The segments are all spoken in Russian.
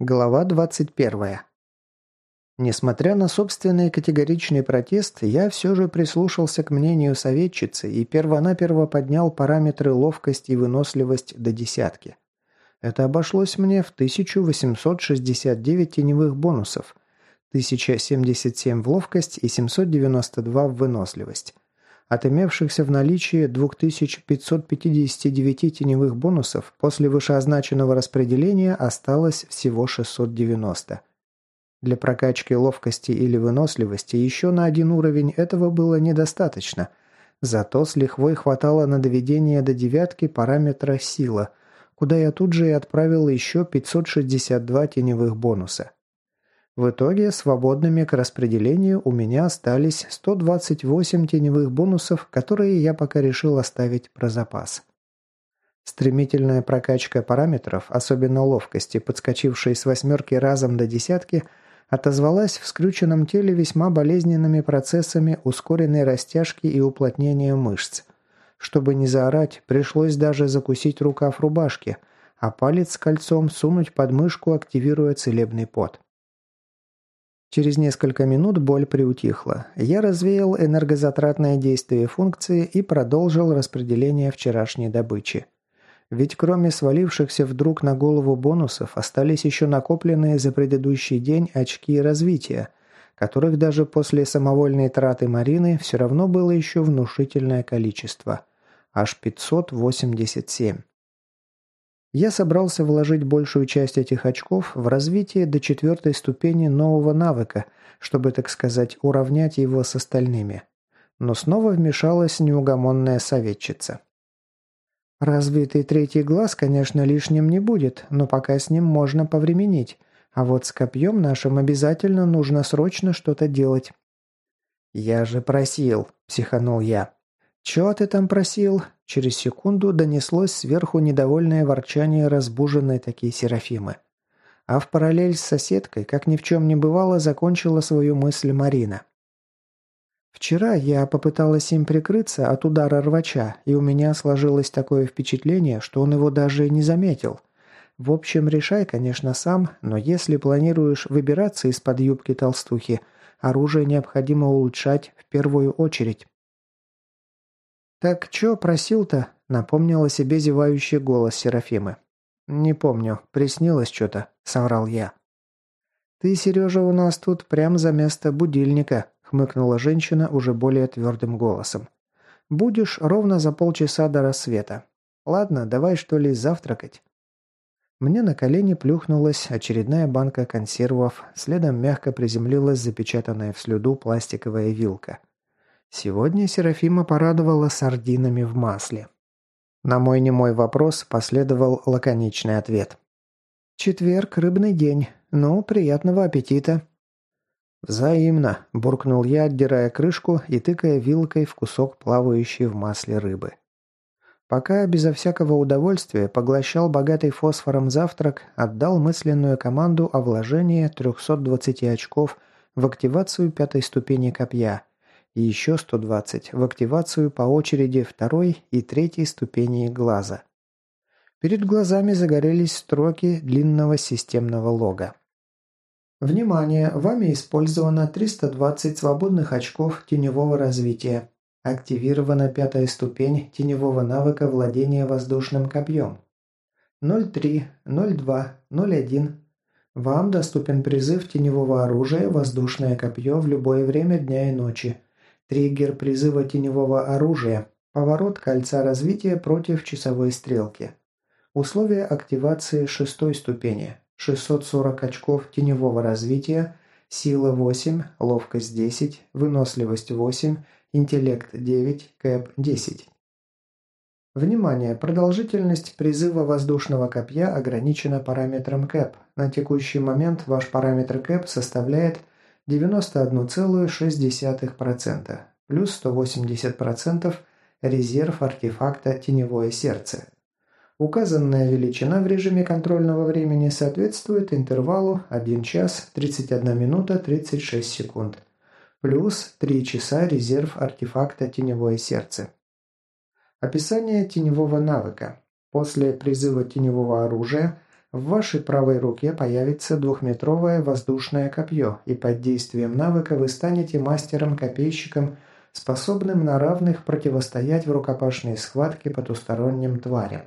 Глава 21. Несмотря на собственный категоричный протест, я все же прислушался к мнению советчицы и первонаперво поднял параметры ловкость и выносливость до десятки. Это обошлось мне в 1869 теневых бонусов, 1077 в ловкость и 792 в выносливость. От имевшихся в наличии 2559 теневых бонусов после вышеозначенного распределения осталось всего 690. Для прокачки ловкости или выносливости еще на один уровень этого было недостаточно. Зато с лихвой хватало на доведение до девятки параметра «сила», куда я тут же и отправил еще 562 теневых бонуса. В итоге свободными к распределению у меня остались 128 теневых бонусов, которые я пока решил оставить про запас. Стремительная прокачка параметров, особенно ловкости, подскочившей с восьмерки разом до десятки, отозвалась в скрюченном теле весьма болезненными процессами ускоренной растяжки и уплотнения мышц. Чтобы не заорать, пришлось даже закусить рукав рубашки, а палец с кольцом сунуть под мышку, активируя целебный пот. Через несколько минут боль приутихла. Я развеял энергозатратное действие функции и продолжил распределение вчерашней добычи. Ведь кроме свалившихся вдруг на голову бонусов, остались еще накопленные за предыдущий день очки развития, которых даже после самовольной траты Марины все равно было еще внушительное количество. Аж 587. Я собрался вложить большую часть этих очков в развитие до четвертой ступени нового навыка, чтобы, так сказать, уравнять его с остальными. Но снова вмешалась неугомонная советчица. «Развитый третий глаз, конечно, лишним не будет, но пока с ним можно повременить. А вот с копьем нашим обязательно нужно срочно что-то делать». «Я же просил», – психанул я. «Чё ты там просил?» Через секунду донеслось сверху недовольное ворчание разбуженной такие Серафимы. А в параллель с соседкой, как ни в чем не бывало, закончила свою мысль Марина. «Вчера я попыталась им прикрыться от удара рвача, и у меня сложилось такое впечатление, что он его даже не заметил. В общем, решай, конечно, сам, но если планируешь выбираться из-под юбки толстухи, оружие необходимо улучшать в первую очередь». «Так чё просил-то?» – напомнил о себе зевающий голос Серафимы. «Не помню. Приснилось что-то», – соврал я. «Ты, Сережа, у нас тут прям за место будильника», – хмыкнула женщина уже более твердым голосом. «Будешь ровно за полчаса до рассвета. Ладно, давай что ли завтракать». Мне на колени плюхнулась очередная банка консервов, следом мягко приземлилась запечатанная в слюду пластиковая вилка. Сегодня Серафима порадовала сардинами в масле. На мой немой вопрос последовал лаконичный ответ. «Четверг, рыбный день. Ну, приятного аппетита». «Взаимно», – буркнул я, отдирая крышку и тыкая вилкой в кусок плавающей в масле рыбы. Пока безо всякого удовольствия поглощал богатый фосфором завтрак, отдал мысленную команду о вложении 320 очков в активацию пятой ступени копья – и еще 120 в активацию по очереди второй и третьей ступеней глаза. Перед глазами загорелись строки длинного системного лога. Внимание! Вами использовано 320 свободных очков теневого развития. Активирована пятая ступень теневого навыка владения воздушным копьем. 03, 02, 01. Вам доступен призыв теневого оружия «Воздушное копье» в любое время дня и ночи. Триггер призыва теневого оружия. Поворот кольца развития против часовой стрелки. Условия активации шестой ступени. 640 очков теневого развития, сила 8, ловкость 10, выносливость 8, интеллект 9, кэп 10. Внимание! Продолжительность призыва воздушного копья ограничена параметром кэп. На текущий момент ваш параметр кэп составляет 91,6%, плюс 180% резерв артефакта «Теневое сердце». Указанная величина в режиме контрольного времени соответствует интервалу 1 час 31 минута 36 секунд, плюс 3 часа резерв артефакта «Теневое сердце». Описание теневого навыка. После призыва теневого оружия В вашей правой руке появится двухметровое воздушное копье, и под действием навыка вы станете мастером-копейщиком, способным на равных противостоять в рукопашной схватке потусторонним тварям.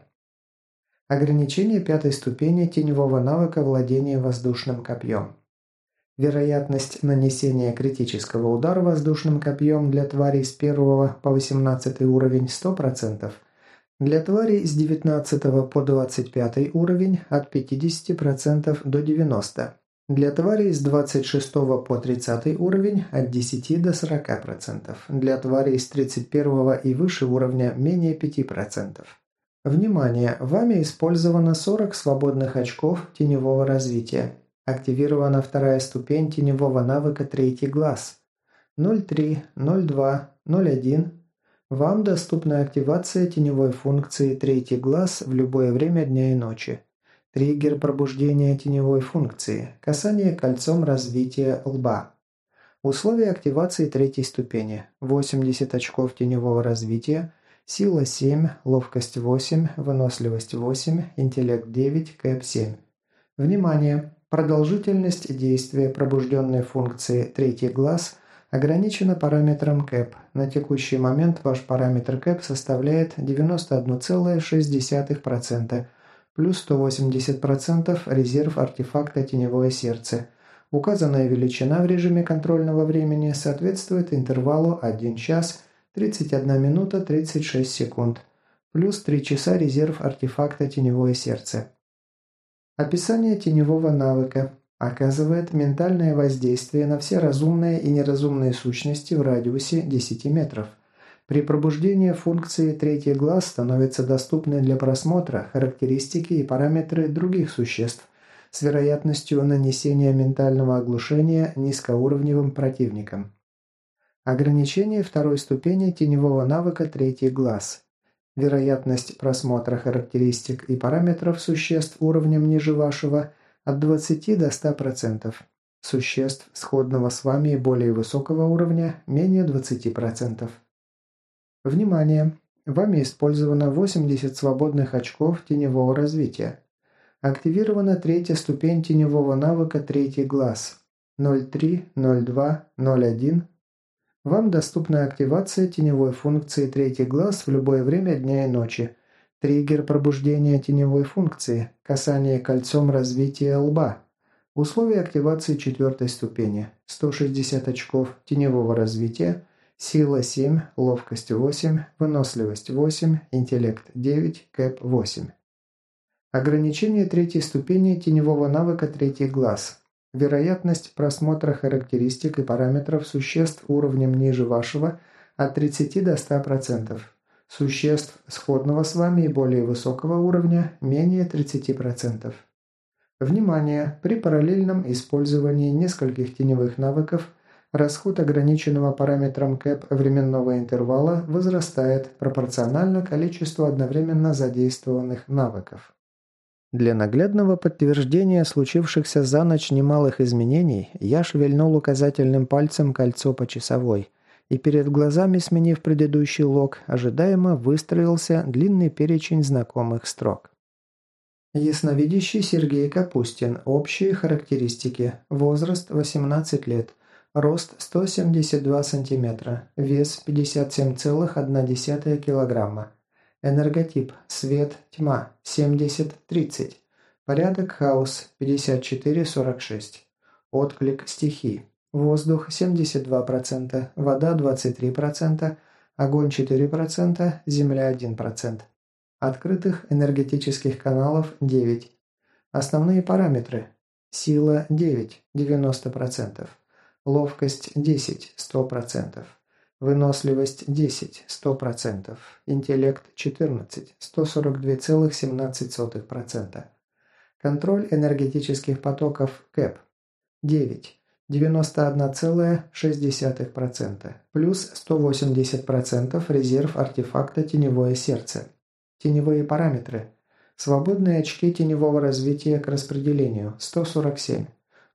Ограничение пятой ступени теневого навыка владения воздушным копьем. Вероятность нанесения критического удара воздушным копьем для тварей с 1 по 18 уровень 100%, для тварей с 19 по 25 уровень от 50% до 90%, для тварей с 26 по 30 уровень от 10 до 40%, для тварей с 31 и выше уровня менее 5%. Внимание! Вами использовано 40 свободных очков теневого развития. Активирована вторая ступень теневого навыка «Третий глаз». 03, 02, 01. Вам доступна активация теневой функции «Третий глаз» в любое время дня и ночи. Триггер пробуждения теневой функции. Касание кольцом развития лба. Условия активации третьей ступени. 80 очков теневого развития, сила 7, ловкость 8, выносливость 8, интеллект 9, кэп 7. Внимание! Продолжительность действия пробужденной функции «третий глаз» ограничена параметром КЭП. На текущий момент ваш параметр КЭП составляет 91,6%, плюс 180% резерв артефакта «Теневое сердце». Указанная величина в режиме контрольного времени соответствует интервалу 1 час 31 минута 36 секунд, плюс 3 часа резерв артефакта «Теневое сердце». Описание теневого навыка оказывает ментальное воздействие на все разумные и неразумные сущности в радиусе 10 метров. При пробуждении функции «третий глаз» становятся доступны для просмотра характеристики и параметры других существ с вероятностью нанесения ментального оглушения низкоуровневым противникам. Ограничение второй ступени теневого навыка «третий глаз». Вероятность просмотра характеристик и параметров существ уровнем ниже вашего от 20 до 100%. Существ сходного с вами и более высокого уровня менее 20%. Внимание! Вами использовано 80 свободных очков теневого развития. Активирована третья ступень теневого навыка «Третий глаз» 03, 02, 01, вам доступна активация теневой функции «Третий глаз» в любое время дня и ночи. Триггер пробуждения теневой функции. Касание кольцом развития лба. Условия активации четвертой ступени. 160 очков теневого развития. Сила 7, ловкость 8, выносливость 8, интеллект 9, кэп 8. Ограничение третьей ступени теневого навыка «Третий глаз». Вероятность просмотра характеристик и параметров существ уровнем ниже вашего от 30 до 100%. Существ сходного с вами и более высокого уровня менее 30%. Внимание! При параллельном использовании нескольких теневых навыков расход ограниченного параметром КЭП временного интервала возрастает пропорционально количеству одновременно задействованных навыков. Для наглядного подтверждения случившихся за ночь немалых изменений, я шевельнул указательным пальцем кольцо по часовой, и перед глазами, сменив предыдущий лог, ожидаемо выстроился длинный перечень знакомых строк. Ясновидящий Сергей Капустин. Общие характеристики. Возраст 18 лет. Рост 172 см. Вес 57,1 килограмма. Энерготип – свет, тьма – 70-30. Порядок – хаос – 54-46. Отклик стихий. Воздух – 72%, вода – 23%, огонь – 4%, земля – 1%. Открытых энергетических каналов – 9. Основные параметры. Сила – 9, 90%. Ловкость – 10, 100%. Выносливость 10, 100%. Интеллект 14, 142,17%. Контроль энергетических потоков КЭП 9, 91,6%. Плюс 180% резерв артефакта «Теневое сердце». Теневые параметры. Свободные очки теневого развития к распределению – 147.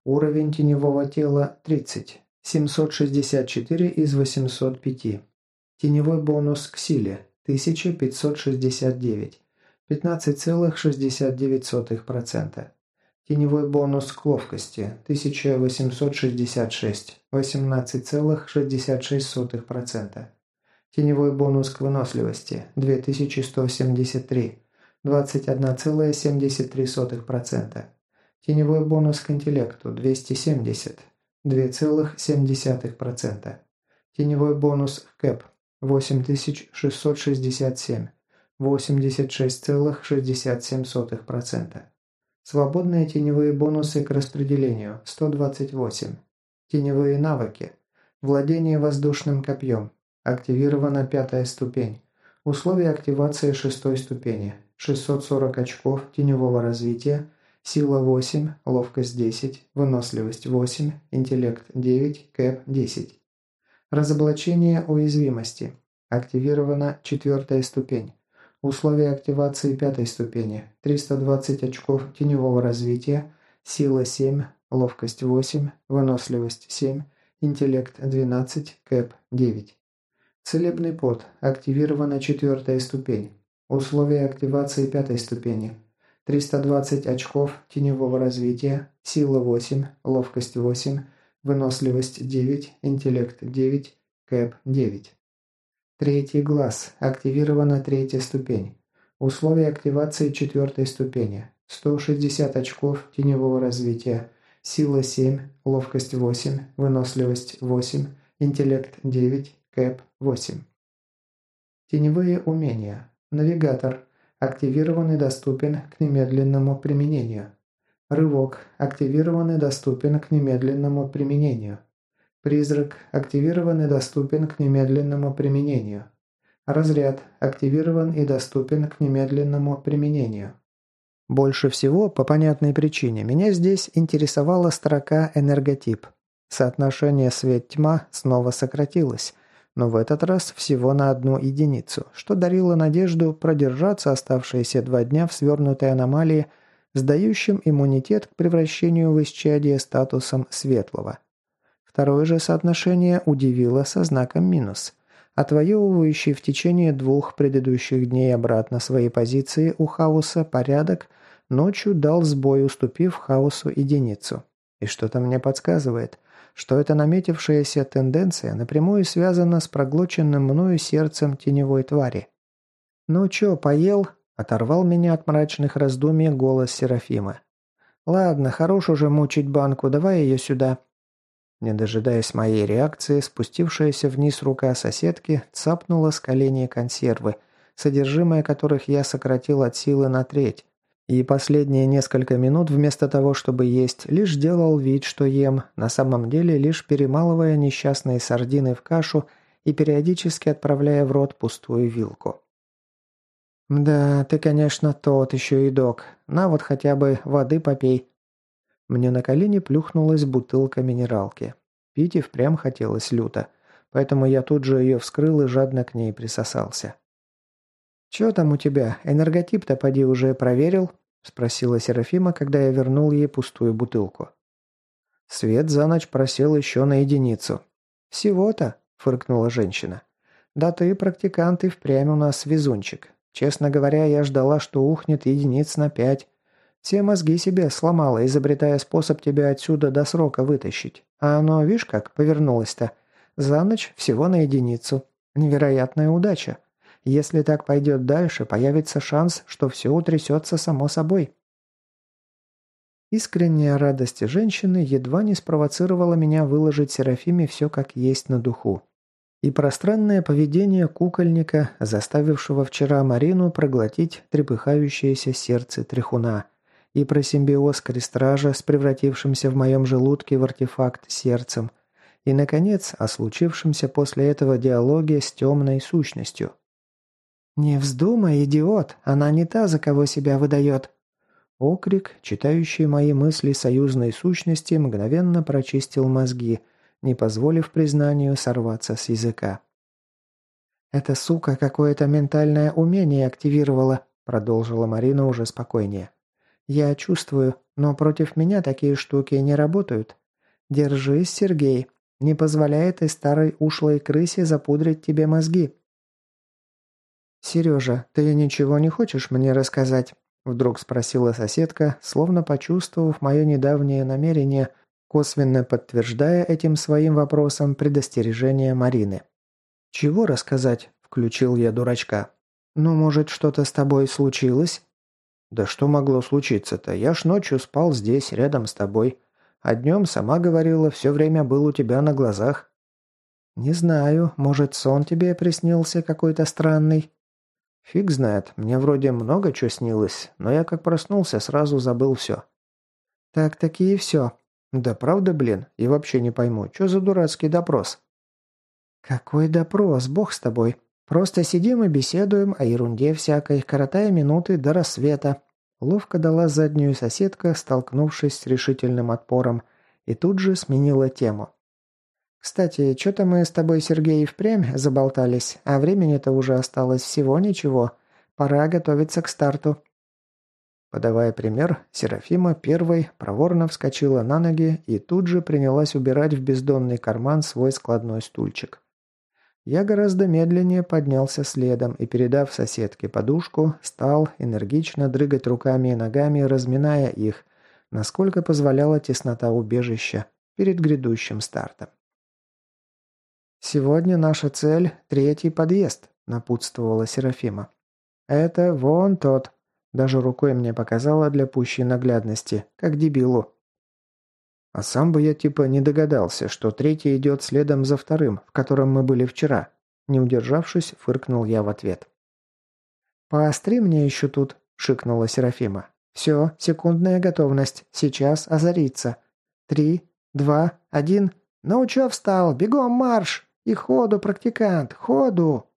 Уровень теневого тела – 30. 764 из 805. Теневой бонус к силе – 1569. 15,69%. Теневой бонус к ловкости 1866, 18,66%. Теневой бонус к выносливости 2173, 21,73%. Теневой бонус к интеллекту 270, 2,7%. Теневой бонус к КЭП 8667, 86,67%. Свободные теневые бонусы к распределению – 128. Теневые навыки. Владение воздушным копьем. Активирована пятая ступень. Условия активации шестой ступени. 640 очков теневого развития, сила 8, ловкость 10, выносливость 8, интеллект 9, кэп 10. Разоблачение уязвимости. Активирована четвертая ступень. Условия активации пятой ступени. 320 очков теневого развития, сила 7, ловкость 8, выносливость 7, интеллект 12, кэп 9. Целебный пот. Активирована четвертая ступень. Условия активации пятой ступени. 320 очков теневого развития, сила 8, ловкость 8, выносливость 9, интеллект 9, кэп 9. Третий глаз. Активирована третья ступень. Условия активации четвертой ступени. 160 очков теневого развития. Сила 7, ловкость 8, выносливость 8, интеллект 9, кэп 8. Теневые умения. Навигатор. Активирован и доступен к немедленному применению. Рывок. Активирован и доступен к немедленному применению. Призрак активирован и доступен к немедленному применению. Разряд активирован и доступен к немедленному применению. Больше всего, по понятной причине, меня здесь интересовала строка «энерготип». Соотношение свет-тьма снова сократилось, но в этот раз всего на одну единицу, что дарило надежду продержаться оставшиеся два дня в свернутой аномалии, сдающим иммунитет к превращению в исчадие статусом светлого – Второе же соотношение удивило со знаком минус. Отвоевывающий в течение двух предыдущих дней обратно свои позиции у хаоса порядок ночью дал сбой, уступив хаосу единицу. И что-то мне подсказывает, что эта наметившаяся тенденция напрямую связана с проглоченным мною сердцем теневой твари. «Ну чё, поел?» – оторвал меня от мрачных раздумий голос Серафима. «Ладно, хорош уже мучить банку, давай ее сюда». Не дожидаясь моей реакции, спустившаяся вниз рука соседки цапнула с коленей консервы, содержимое которых я сократил от силы на треть, и последние несколько минут вместо того, чтобы есть, лишь делал вид, что ем, на самом деле лишь перемалывая несчастные сардины в кашу и периодически отправляя в рот пустую вилку. «Да, ты, конечно, тот еще и док. На вот хотя бы воды попей», мне на колени плюхнулась бутылка минералки. Пить и впрямь хотелось люто, поэтому я тут же ее вскрыл и жадно к ней присосался. «Чё там у тебя? Энерготип-то поди уже проверил?» – спросила Серафима, когда я вернул ей пустую бутылку. Свет за ночь просел еще на единицу. «Всего-то?» – фыркнула женщина. «Да ты, практикант, и впрямь у нас везунчик. Честно говоря, я ждала, что ухнет единиц на пять. Все мозги себе сломала, изобретая способ тебя отсюда до срока вытащить. А оно, видишь как, повернулось-то. За ночь всего на единицу. Невероятная удача. Если так пойдет дальше, появится шанс, что все утрясется само собой. Искренняя радость женщины едва не спровоцировала меня выложить Серафиме все как есть на духу. И пространное поведение кукольника, заставившего вчера Марину проглотить трепыхающееся сердце трехуна – и про симбиоз крестража с превратившимся в моем желудке в артефакт сердцем, и, наконец, о случившемся после этого диалоге с темной сущностью. «Не вздумай, идиот, она не та, за кого себя выдает!» Окрик, читающий мои мысли союзной сущности, мгновенно прочистил мозги, не позволив признанию сорваться с языка. «Эта сука какое-то ментальное умение активировала», продолжила Марина уже спокойнее. «Я чувствую, но против меня такие штуки не работают. Держись, Сергей. Не позволяй этой старой ушлой крысе запудрить тебе мозги». «Сережа, ты ничего не хочешь мне рассказать?» Вдруг спросила соседка, словно почувствовав мое недавнее намерение, косвенно подтверждая этим своим вопросом предостережение Марины. «Чего рассказать?» – включил я дурачка. «Ну, может, что-то с тобой случилось?» «Да что могло случиться-то? Я ж ночью спал здесь, рядом с тобой. А днем, сама говорила, все время был у тебя на глазах». «Не знаю, может, сон тебе приснился какой-то странный?» «Фиг знает, мне вроде много чего снилось, но я как проснулся, сразу забыл все». «Так-таки и все». «Да правда, блин, и вообще не пойму, что за дурацкий допрос?» «Какой допрос, бог с тобой. Просто сидим и беседуем о ерунде всякой, коротая минуты до рассвета». Ловко дала заднюю соседка, столкнувшись с решительным отпором, и тут же сменила тему. «Кстати, что-то мы с тобой, Сергей, впрямь заболтались, а времени-то уже осталось всего ничего. Пора готовиться к старту». Подавая пример, Серафима первой проворно вскочила на ноги и тут же принялась убирать в бездонный карман свой складной стульчик. Я гораздо медленнее поднялся следом и, передав соседке подушку, стал энергично дрыгать руками и ногами, разминая их, насколько позволяла теснота убежища перед грядущим стартом. «Сегодня наша цель – третий подъезд», – напутствовала Серафима. «Это вон тот». Даже рукой мне показала для пущей наглядности, как дебилу. А сам бы я типа не догадался, что третий идет следом за вторым, в котором мы были вчера. Не удержавшись, фыркнул я в ответ. «Поостри мне еще тут», – шикнула Серафима. «Все, секундная готовность. Сейчас озарится. Три, два, один. Ну встал? Бегом марш!» «И ходу, практикант, ходу!»